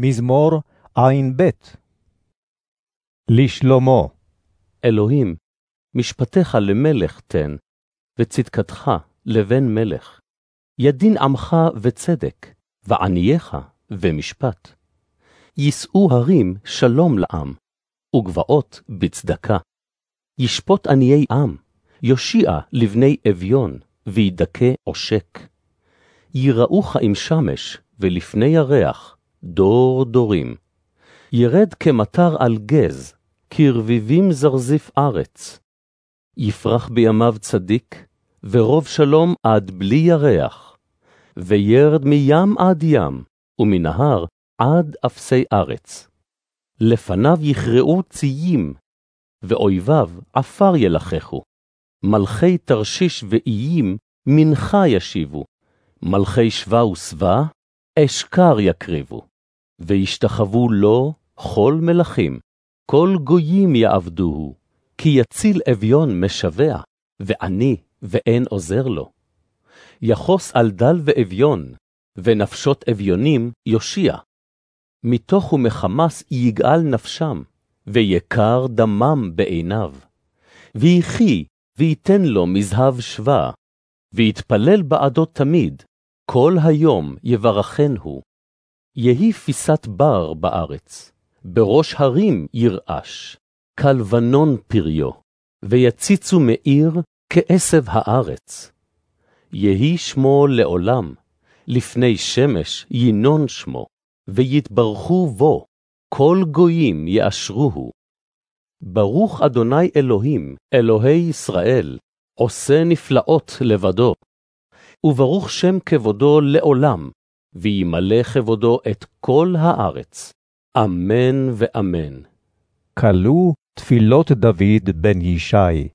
מזמור ע"ב לשלמה, אלוהים, משפטיך למלך תן, וצדקתך לבן מלך. ידין עמך וצדק, וענייך ומשפט. יישאו הרים שלום לעם, וגבעות בצדקה. ישפוט עניי עם, יושיע לבני אביון, וידכא עושק. ייראוך עם שמש, ולפני ירח, דור דורים. ירד כמטר על גז, כרביבים זרזיף ארץ. יפרח בימיו צדיק, ורוב שלום עד בלי ירח. וירד מים עד ים, ומנהר עד אפסי ארץ. לפניו יכרעו ציים, ואויביו עפר ילחכו. מלכי תרשיש ואיים מנחה ישיבו, מלכי שבה ושבע אשכר יקריבו. וישתחוו לו כל מלכים, כל גויים יעבדוהו, כי יציל אביון משבע, ועני ואין עוזר לו. יחוס על דל ואביון, ונפשות אביונים יושיע. מתוך ומחמס יגאל נפשם, ויקר דמם בעיניו. ויחי, ויתן לו מזהב שווה, ויתפלל בעדו תמיד, כל היום יברכן הוא. יהי פיסת בר בארץ, בראש הרים ירעש, כלבנון פריו, ויציצו מאיר כעשב הארץ. יהי שמו לעולם, לפני שמש ינון שמו, ויתברכו בו, כל גויים יאשרוהו. ברוך אדוני אלוהים, אלוהי ישראל, עושה נפלאות לבדו. וברוך שם כבודו לעולם, וימלא כבודו את כל הארץ. אמן ואמן. כלו תפילות דוד בן ישי.